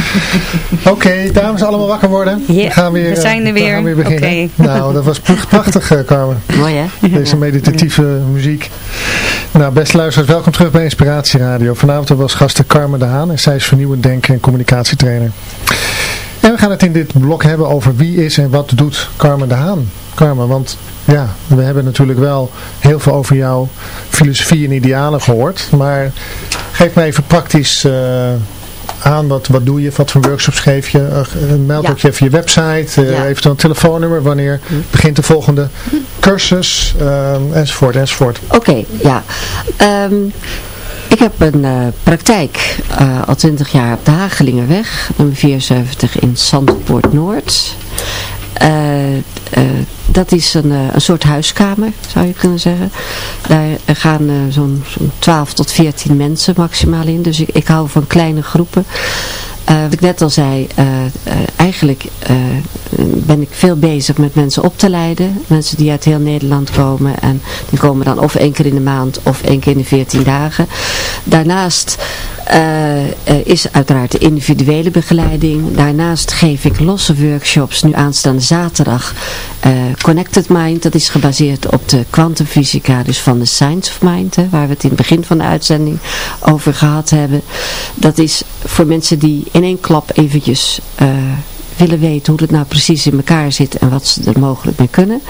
Oké, dames, allemaal wakker worden. Ja, we, gaan weer, we zijn er eh, weer. gaan weer beginnen. Oké. Nou, dat was pracht- prachtig, eh, Carmen. Mooi hè? Deze meditatieve muziek. Nou, beste luisteraars, welkom terug bij Inspiratie Radio. Vanavond hebben we als gasten Carmen de Haan en zij is vernieuwend denken en communicatietrainer. En we gaan het in dit blok hebben over wie is en wat doet Carmen de Haan. Carmen, want ja, we hebben natuurlijk wel heel veel over jouw filosofie en idealen gehoord. Maar geef mij even praktisch eh, aan, wat, wat doe je, wat voor workshops geef je? Eh, eh, meld ook even je website, eh, Ja. eventueel een telefoonnummer, wanneer begint de volgende cursus, eh, enzovoort, enzovoort. Oké, ja. Ehm, ik heb een eh, praktijk eh, al 20 jaar op de Hagelingerweg, nummer 74 in Zandpoort Noord. Eh, eh, dat is een, eh, een soort huiskamer, zou je kunnen zeggen. Daar gaan eh, zo'n zo'n 12 tot 14 mensen maximaal in. Dus ik, ik hou van kleine groepen. Eh, wat ik net al zei, eigenlijk ben ik veel bezig met mensen op te leiden. Mensen die uit heel Nederland komen. En die komen dan of één keer in de maand of één keer in de 14 dagen. Daarnaast eh, is uiteraard de individuele begeleiding. Daarnaast geef ik losse workshops, nu aanstaande zaterdag. eh, Connected Mind, dat is gebaseerd op de kwantumfysica, dus van de Science of Mind, hè, waar we het in het begin van de uitzending over gehad hebben. Dat is voor mensen die in één klap eventjes eh, willen weten hoe het nou precies in elkaar zit en wat ze er mogelijk mee kunnen.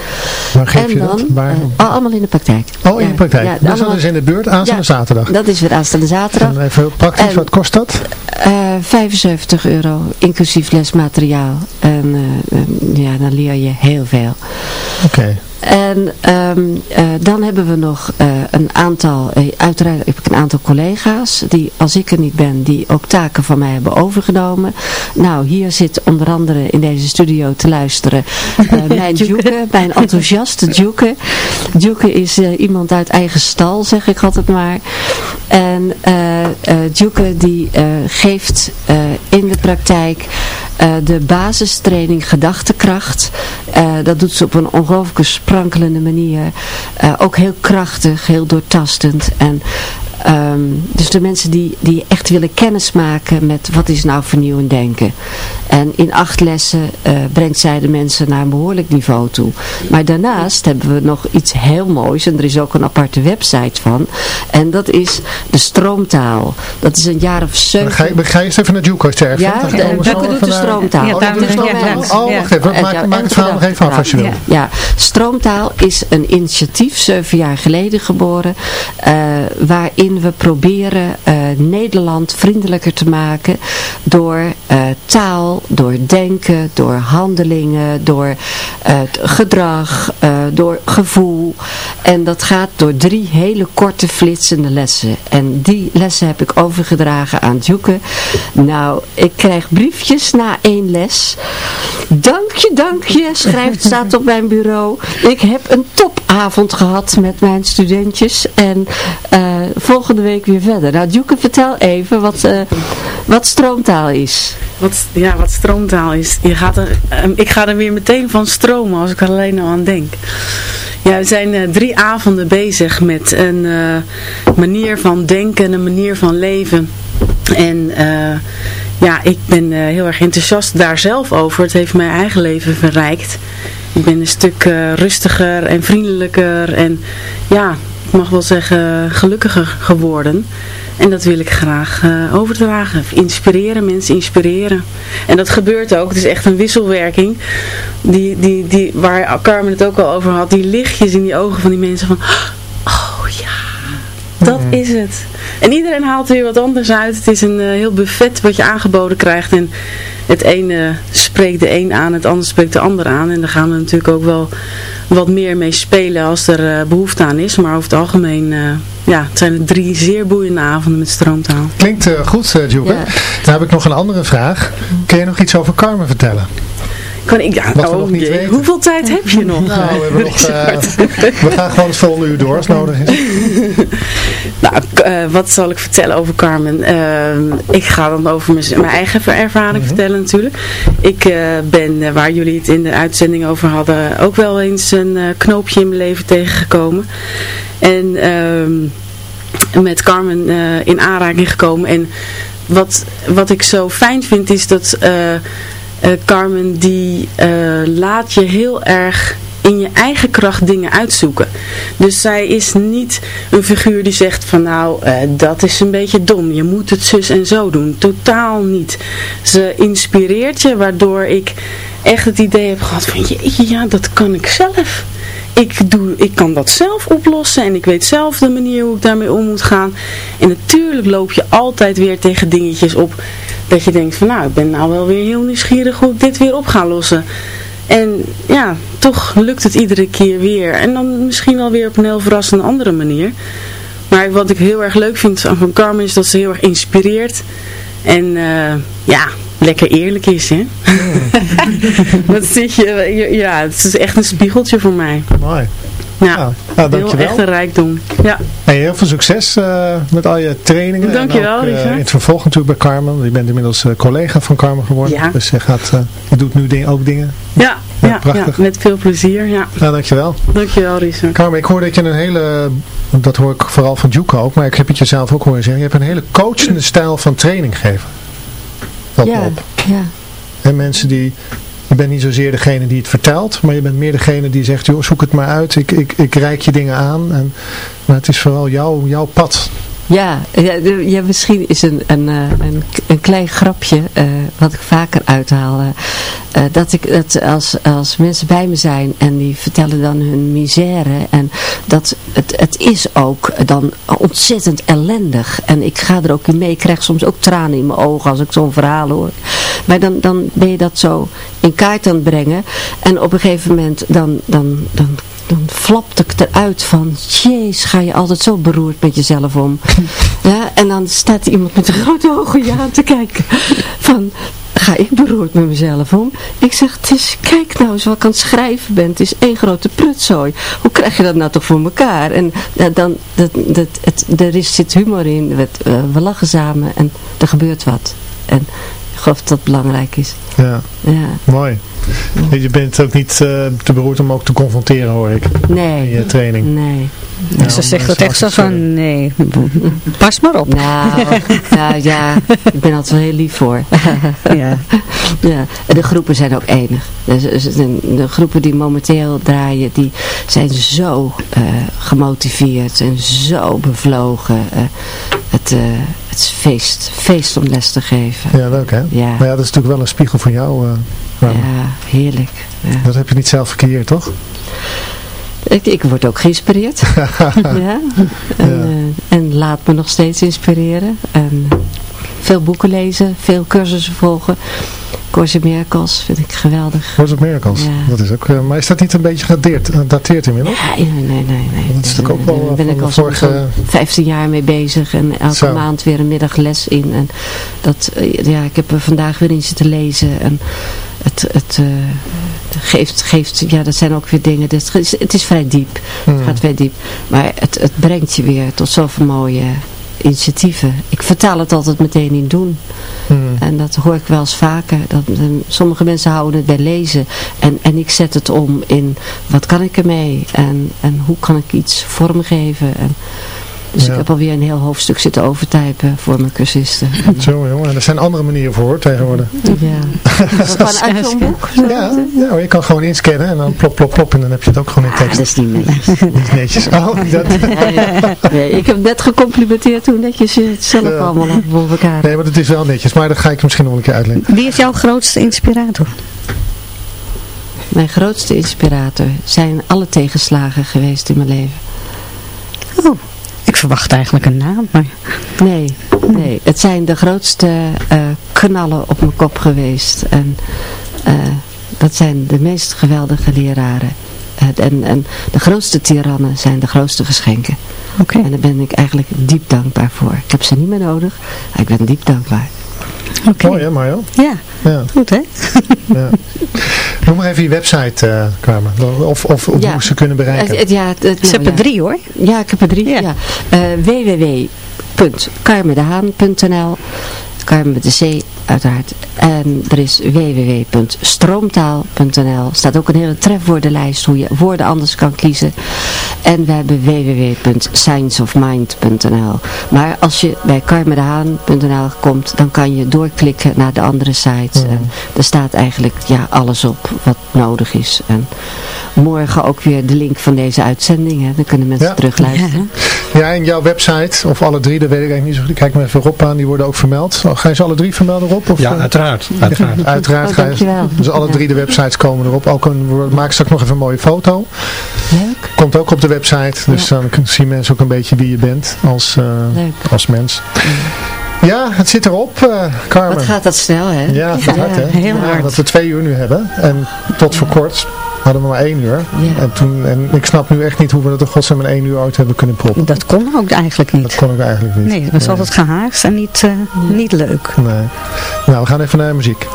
Waar geef en je dan, dat? Waar? eh, allemaal in de praktijk. oh, in je praktijk. ja, dus dat allemaal- is in de buurt, aanstaande Ja, zaterdag. Dat is weer aanstaande zaterdag. En even praktisch, En- wat kost dat? Eh, 75 euro, inclusief lesmateriaal. En eh, ja, dan leer je heel veel. Oké. En ehm, eh, dan hebben we nog eh, een aantal, eh, uiteraard heb ik een aantal collega's die als ik er niet ben, die ook taken van mij hebben overgenomen. Nou, hier zit onder andere in deze studio te luisteren mijn Djoeke, mijn enthousiaste Djoeke. Djoeke is iemand uit eigen stal, zeg ik altijd maar. En Djoeke die geeft in de praktijk de basistraining gedachtekracht. Dat doet ze op een ongelooflijke sprankelende manier. Eh, ook heel krachtig, heel doortastend. En ehm, dus de mensen die, die echt willen kennismaken met wat is nou vernieuwend denken. En in acht lessen eh, brengt zij de mensen naar een behoorlijk niveau toe. Maar daarnaast hebben we nog iets heel moois. En er is ook een aparte website van. En dat is de stroomtaal. Dat is een jaar of zeven. ga, je, ga je eens even naar Juco sterven. Ja, Dukke doet de stroomtaal. Ja, Oh, dat doet de stroomtaal. ja. Oh, wacht even. En Maak, ja, maak het verhaal nog even af als je wil. Ja. Ja, Stroomtaal is een initiatief, zeven jaar geleden geboren, eh, waarin we proberen eh, Nederland vriendelijker te maken door eh, taal, door denken, door handelingen, door het gedrag, door gevoel. En dat gaat door drie hele korte flitsende lessen. En die lessen heb ik overgedragen aan Djoeke. Nou, ik krijg briefjes na één les. Dank je, dank je, schrijft, staat op mijn bureau. Ik heb een topavond gehad met mijn studentjes. En eh, volgende week weer verder. Nou, vertel even wat, eh, wat stroomtaal is. Wat, ja, wat stroomtaal is. Je gaat ehm, ik ga er weer meteen van stromen als ik er alleen al aan denk. Ja, we zijn eh, drie avonden bezig met een eh, manier van denken, een manier van leven. En ja, ik ben heel erg enthousiast daar zelf over. Het heeft mijn eigen leven verrijkt. Ik ben een stuk rustiger en vriendelijker en ja, mag wel zeggen gelukkiger geworden. En dat wil ik graag eh, overdragen. Inspireren, mensen inspireren. En dat gebeurt ook. Het is echt een wisselwerking. Die, die, die, waar Carmen het ook al over had. Die lichtjes in die ogen van die mensen van... Oh dat is het. En iedereen haalt er weer wat anders uit. Het is een eh, heel buffet wat je aangeboden krijgt. En het ene spreekt de een aan, het ander spreekt de ander aan. En daar gaan we natuurlijk ook wel wat meer mee spelen als er eh, behoefte aan is. Maar over het algemeen, eh, ja, het zijn drie zeer boeiende avonden met stroomtaal. Klinkt goed, uh, Djoeke. Ja. Dan heb ik nog een andere vraag. Kun je nog iets over Carmen vertellen? Kan ik, ja, Wat we oh nog niet weten. hoeveel tijd heb je nog? Nou, we, hebben nog, eh, we gaan gewoon het volgende uur door als nodig is. Nou, eh, wat zal ik vertellen over Carmen? Eh, ik ga dan over mijn, eigen ervaring vertellen natuurlijk. Ik ben, waar jullie het in de uitzending over hadden, ook wel eens een knoopje in mijn leven tegengekomen. En ehm, met Carmen in aanraking gekomen. En wat, wat ik zo fijn vind is dat eh, eh, Carmen die laat je heel erg in je eigen kracht dingen uitzoeken. Dus zij is niet een figuur die zegt van nou, dat is een beetje dom. Je moet het zus en zo doen. Totaal niet. Ze inspireert je waardoor ik echt het idee heb gehad van ja, dat kan ik zelf ik, doe, ik kan dat zelf oplossen en ik weet zelf de manier hoe ik daarmee om moet gaan. En natuurlijk loop je altijd weer tegen dingetjes op dat je denkt van nou, ik ben nou wel weer heel nieuwsgierig hoe ik dit weer op ga lossen. En ja, toch lukt het iedere keer weer. En dan misschien wel weer op een heel verrassende andere manier. Maar wat ik heel erg leuk vind van Carmen is dat ze heel erg inspireert. En uh, ja, lekker eerlijk is, hè? Wat zit je, ja, het is echt een spiegeltje voor mij. Mooi. Ja, nou, dankjewel. echt een rijkdom. Ja. Hey, heel veel succes uh, met al je trainingen. Dankjewel, en ook, uh, In het vervolg natuurlijk bij Carmen. Je bent inmiddels uh, collega van Carmen geworden. Ja. Dus je, gaat, je doet nu ding, ook dingen. Ja, ja, ja, prachtig. met veel plezier. Ja. Nou, dankjewel. Dankjewel, Risa. Carmen, ik hoor dat je een hele, dat hoor ik vooral van Juke ook, maar ik heb het jezelf ook horen zeggen. Je hebt een hele coachende stijl van training geven ja, Ja. En mensen die, je bent niet zozeer degene die het vertelt, maar je bent meer degene die zegt, joh, zoek het maar uit, ik, ik, ik reik je dingen aan. En, maar het is vooral jouw, jouw pad. Ja, ja, misschien is een, een, eh, een, een klein grapje uh, wat ik vaker uithaal. Uh, dat ik het als, als mensen bij me zijn en die vertellen dan hun misère. En dat het, het is ook dan ontzettend ellendig. En ik ga er ook in mee. Ik krijg soms ook tranen in mijn ogen als ik zo'n verhaal hoor. Maar dan, dan ben je dat zo in kaart aan het brengen. En op een gegeven moment dan, dan, dan dan flapt ik eruit van, jeez, ga je altijd zo beroerd met jezelf om. ja, en dan staat iemand met grote ogen je aan te kijken. Van, ga ik beroerd met mezelf om? Ik zeg, het is, kijk nou eens wat ik aan het schrijven ben. Het is één grote prutzooi. Hoe krijg je dat nou toch voor elkaar? En dan, dat, dat, het, er is, zit humor in. We, uh, we lachen samen en er gebeurt wat. En geloof dat dat belangrijk is. Ja, ja. mooi. Je bent ook niet uh, te beroerd om ook te confronteren hoor ik. Nee. In je training. Nee. Ja, ze zegt het echt zo van, nee, pas maar op. Nou, nou ja, ik ben altijd wel heel lief voor. ja. ja. En de groepen zijn ook enig. De, groepen die momenteel draaien, die zijn zo uh, gemotiveerd en zo bevlogen. Uh, het, uh, het is feest, feest om les te geven. Ja, leuk hè? Ja. Maar ja, dat is natuurlijk wel een spiegel van jou. ja, heerlijk. Ja. Dat heb je niet zelf gecreëerd, toch? Ik, ik word ook geïnspireerd. ja. En, uh, en, laat me nog steeds inspireren. En veel boeken lezen, veel cursussen volgen. Course of Miracles vind ik geweldig. Course of Miracles, ja. dat is ook, uh, maar is dat niet een beetje gedateerd inmiddels? Ja, nee, nee, nee. Dat is natuurlijk ook wel Daar ben ik al vorige... 15 jaar mee bezig en elke Zo. maand weer een middagles in. En dat, ja, ik heb er vandaag weer in zitten lezen en het... het uh, geeft, geeft, ja dat zijn ook weer dingen, het is, het is vrij diep, mm. het gaat vrij diep, maar het, het brengt je weer tot zoveel mooie initiatieven. Ik vertaal het altijd meteen in doen. Mm. En dat hoor ik wel eens vaker. Dat, sommige mensen houden het bij lezen. En, en ik zet het om in wat kan ik ermee? En, en hoe kan ik iets vormgeven? En, dus ja. ik heb alweer een heel hoofdstuk zitten overtypen voor mijn cursisten. Zo jongen, er zijn andere manieren voor hoor, tegenwoordig. Ja. Gewoon uit zo'n boek? Ja, ja, je kan gewoon inscannen en dan plop, plop, plop en dan heb je het ook gewoon in tekst. Ah, dat is niet netjes. niet netjes. Oh, dat... nee, ik heb net gecomplimenteerd hoe netjes je het zelf allemaal voor elkaar Nee, maar het is wel netjes, maar dat ga ik misschien nog een keer uitleggen. Wie is jouw grootste inspirator? Mijn grootste inspirator zijn alle tegenslagen geweest in mijn leven. Oh. Ik verwacht eigenlijk een naam, maar... Nee, nee. Het zijn de grootste uh, knallen op mijn kop geweest. En uh, dat zijn de meest geweldige leraren. En, en de grootste tirannen zijn de grootste geschenken. Okay. En daar ben ik eigenlijk diep dankbaar voor. Ik heb ze niet meer nodig, maar ik ben diep dankbaar. Okay. Mooi hè Mario? Ja, ja. goed hè? ja. Noem maar even je website, uh, Carmen. Of, of, of ja. hoe ze kunnen bereiken. Uh, ja, het, ze hebben drie hoor. Ja, ik heb er drie. Ja. ja. Uh, www.carmendehaan.nl. Carmen met de C uiteraard. En er is www.stroomtaal.nl. staat ook een hele trefwoordenlijst hoe je woorden anders kan kiezen. En we hebben www.scienceofmind.nl. Maar als je bij carmendehaan.nl komt, dan kan je doorklikken naar de andere sites. En er staat eigenlijk ja, alles op wat nodig is. En morgen ook weer de link van deze uitzending. Hè. Dan kunnen mensen Ja. terugluisteren. Ja, en jouw website, of alle drie, dat weet ik eigenlijk niet zo goed. Kijk me even Rob aan, die worden ook vermeld. Ga je ze alle drie vermelden, Rob? Of, Ja, eh, uiteraard. uiteraard. Uiteraard Oh, ga je. Dus alle drie de websites komen erop. Ook een, maak straks nog even een mooie foto. Leuk. Komt ook op de website. Dus dan kunnen- zien mensen ook een beetje wie je bent als, eh, Leuk. als mens. Ja, het zit erop, eh Carmen. Wat gaat dat snel, hè? Ja, het gaat hard, hè? heel Ja, hard. Dat we twee uur nu hebben. En tot voor kort hadden we maar één uur. Ja. En, toen, en ik snap nu echt niet hoe we dat in godsnaam in één uur ooit hebben kunnen proppen. Dat kon ook eigenlijk Dat niet. kon ik eigenlijk niet. Nee, het was altijd gehaast en niet, eh, niet leuk. Nee. Nou, we gaan even naar muziek.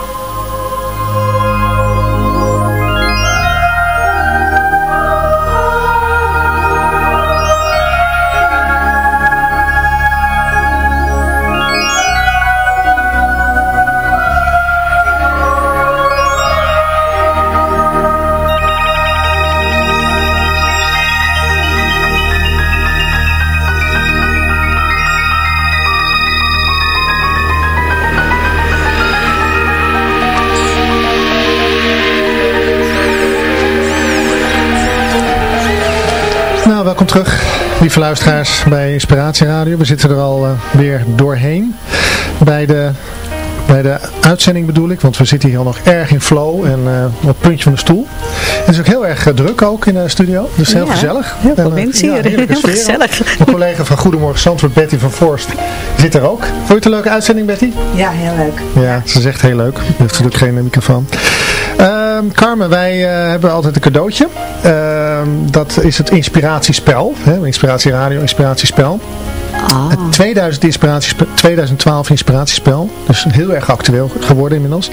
Lieve luisteraars bij Inspiratie Radio. We zitten er al eh, weer doorheen bij de, bij de uitzending bedoel ik, want we zitten hier al nog erg in flow en eh, op het puntje van de stoel. Het is ook heel erg eh, druk ook in de studio, dus heel Ja, gezellig. heel veel En, mensen hier. Heel gezellig. Mijn collega van Goedemorgen Zandvoort, Betty van Forst, zit er ook. Vond je het een leuke uitzending, Betty? Ja, heel leuk. Ja, ze zegt heel leuk. Je heeft natuurlijk geen microfoon. Ehm, Carmen, wij eh, hebben altijd een cadeautje. Ehm, dat is het inspiratiespel. Hè? Inspiratie Radio, inspiratiespel. Ah, Het 2000 inspiratiespe- 2012 inspiratiespel. Dus heel erg actueel geworden inmiddels.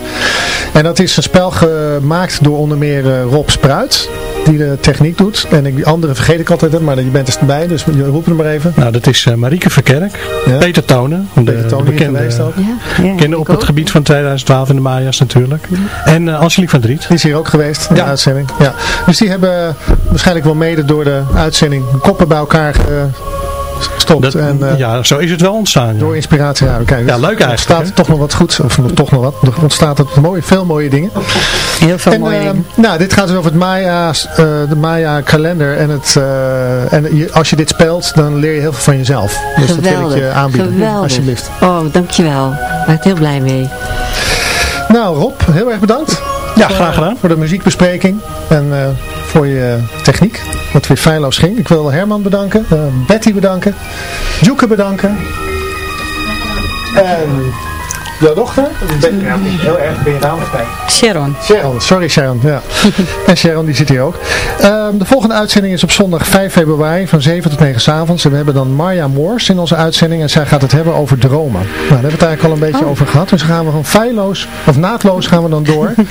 En dat is een spel gemaakt door onder meer eh, Rob Spruit. Die de techniek doet. En ik, die andere vergeet ik altijd, maar je bent er bij. Dus je roept hem maar even. Nou, dat is eh, Marieke Verkerk, Ja. Peter Tonen, de, Peter Toon de bekende geweest ook. ja. Ja, bekende op het ook. gebied van 2012 in de Maya's natuurlijk. En eh Angelique van Driet. Die is hier ook geweest in de uitzending. Ja. Dus die hebben waarschijnlijk wel mede door de uitzending koppen bij elkaar gestopt. Dat, en, eh, ja, zo is het wel ontstaan. ja. Door inspiratie. Ja, kijk, Ja, leuk Er eigenlijk, ontstaat hè? er toch nog wat goeds. Of nog- toch nog wat. Er ontstaat er mooie, veel mooie dingen. Heel veel En, mooie eh, dingen. nou, dit gaat dus over het Maya, eh, de Maya kalender. En, het, eh, en je, als je dit speelt, dan leer je heel veel van jezelf. Dus dat wil ik Geweldig, je aanbieden. geweldig. Alsjeblieft. Oh, dankjewel. Daar ben ik heel blij mee. Nou Rob, heel erg bedankt. Ja, graag gedaan. Voor de muziekbespreking. En eh, voor je techniek. Wat weer feilloos ging. Ik wil Herman bedanken. eh, Betty bedanken. Joeke bedanken. En jouw dochter. Ben, ja, heel erg ben je naam. Sharon. Sharon, sorry Sharon. Ja. en Sharon die zit hier ook. Ehm, de volgende uitzending is op zondag 5 februari van 7 tot 9 s avonds. En we hebben dan Marja Moors in onze uitzending. En zij gaat het hebben over dromen. Nou, daar hebben we het eigenlijk al een beetje over gehad. Dus gaan we gewoon feilloos, of naadloos gaan we dan door.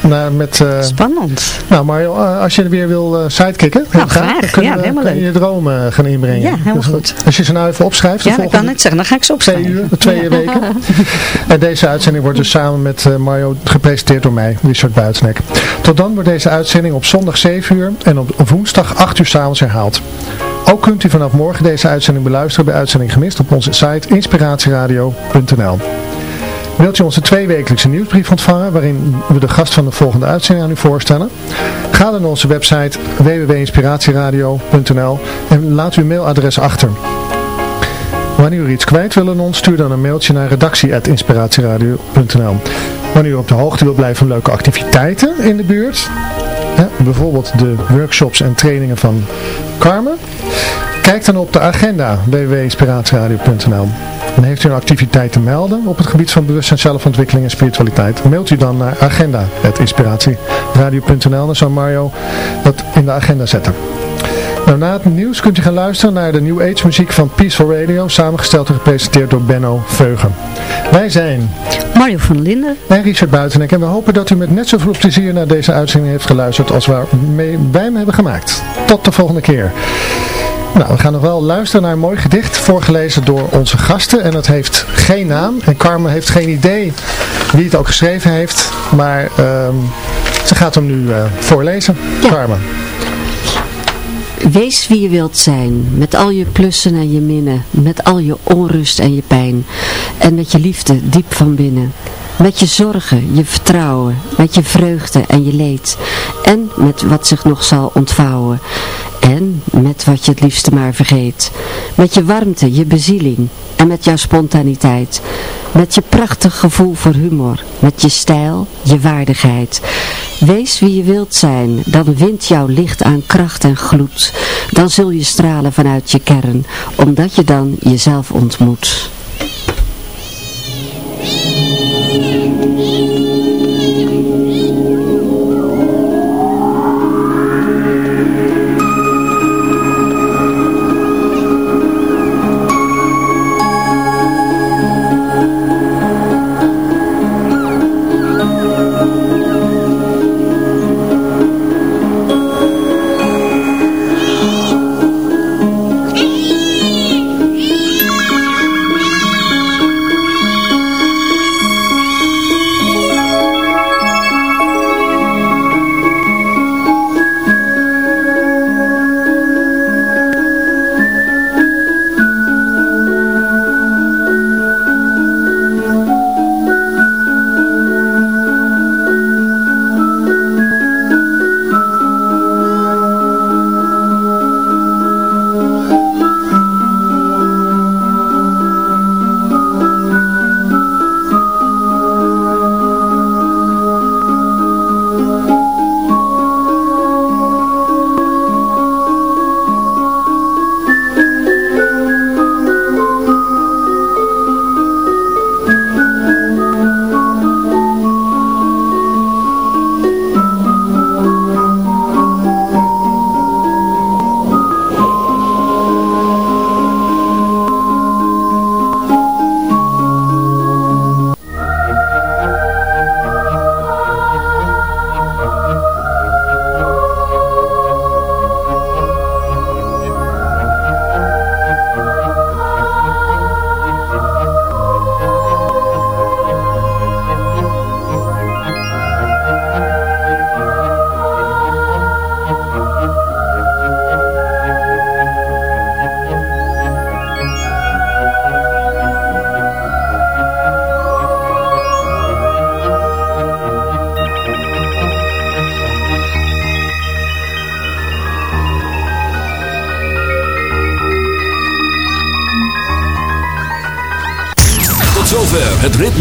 naar, met, eh, Spannend. nou Mario, eh, als je er weer wil eh sidekicken. heel Nou, graag. dan kunnen Ja, we- kun je dromen gaan inbrengen. Ja, helemaal Dus, goed. Als je ze nou even opschrijft. Ja, ik kan het zeggen. Dan ga ik ze twee opschrijven. uur, twee weken. En deze uitzending wordt dus samen met eh, Mario gepresenteerd door mij, Richard Buitensnek. Tot dan wordt deze uitzending op zondag 7 uur en op woensdag 8 uur s'avonds herhaald. Ook kunt u vanaf morgen deze uitzending beluisteren bij Uitzending Gemist op onze site inspiratieradio.nl. Wilt u onze tweewekelijkse nieuwsbrief ontvangen waarin we de gast van de volgende uitzending aan u voorstellen? Ga dan naar onze website www.inspiratieradio.nl en laat uw mailadres achter. Wanneer u iets kwijt wil aan ons, stuur dan een mailtje naar redactie.inspiratieradio.nl Wanneer u op de hoogte wilt blijven van leuke activiteiten in de buurt, hè, bijvoorbeeld de workshops en trainingen van Carmen, kijk dan op de agenda www.inspiratieradio.nl En heeft u een activiteit te melden op het gebied van bewustzijn, zelfontwikkeling en spiritualiteit, mailt u dan naar agenda.inspiratieradio.nl Dan zal Mario dat in de agenda zetten. Nou, na het nieuws kunt u gaan luisteren naar de New Age muziek van Peaceful Radio, samengesteld en gepresenteerd door Benno Veugen. Wij zijn Mario van Linden. en Richard Buitenek en we hopen dat u met net zoveel plezier naar deze uitzending heeft geluisterd als waar mee- wij hem hebben gemaakt. Tot de volgende keer. Nou, we gaan nog wel luisteren naar een mooi gedicht voorgelezen door onze gasten. En dat heeft geen naam. En Carmen heeft geen idee wie het ook geschreven heeft. Maar ehm, ze gaat hem nu uh, voorlezen. Carmen. Wees wie je wilt zijn, met al je plussen en je minnen, met al je onrust en je pijn, en met je liefde diep van binnen. Met je zorgen, je vertrouwen, met je vreugde en je leed, en met wat zich nog zal ontvouwen, en met wat je het liefste maar vergeet. Met je warmte, je bezieling, en met jouw spontaniteit. Met je prachtig gevoel voor humor, met je stijl, je waardigheid. Wees wie je wilt zijn, dan wint jouw licht aan kracht en gloed. Dan zul je stralen vanuit je kern, omdat je dan jezelf ontmoet.